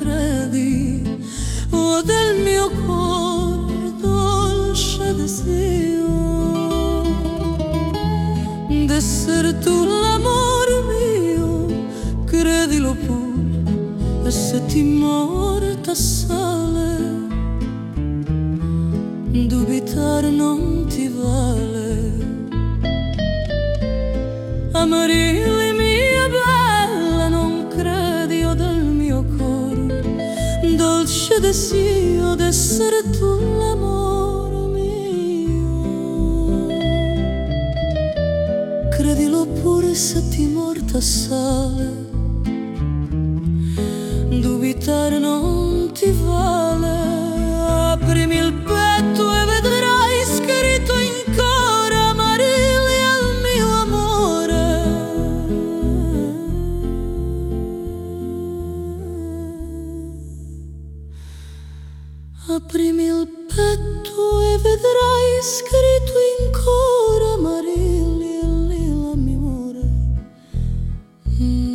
credi, o del mio cuore dolce desio d'essere tu l'amore mio, credilo pure, e se ti morta sale, dubitare non ti vale. Amarilli dolce desio d'essere tu l'amore mio. Credilo pure se ti morta sale, dubitare non Aprimi il petto e vedrai scritto in coro amarilli e lila minore. Mm.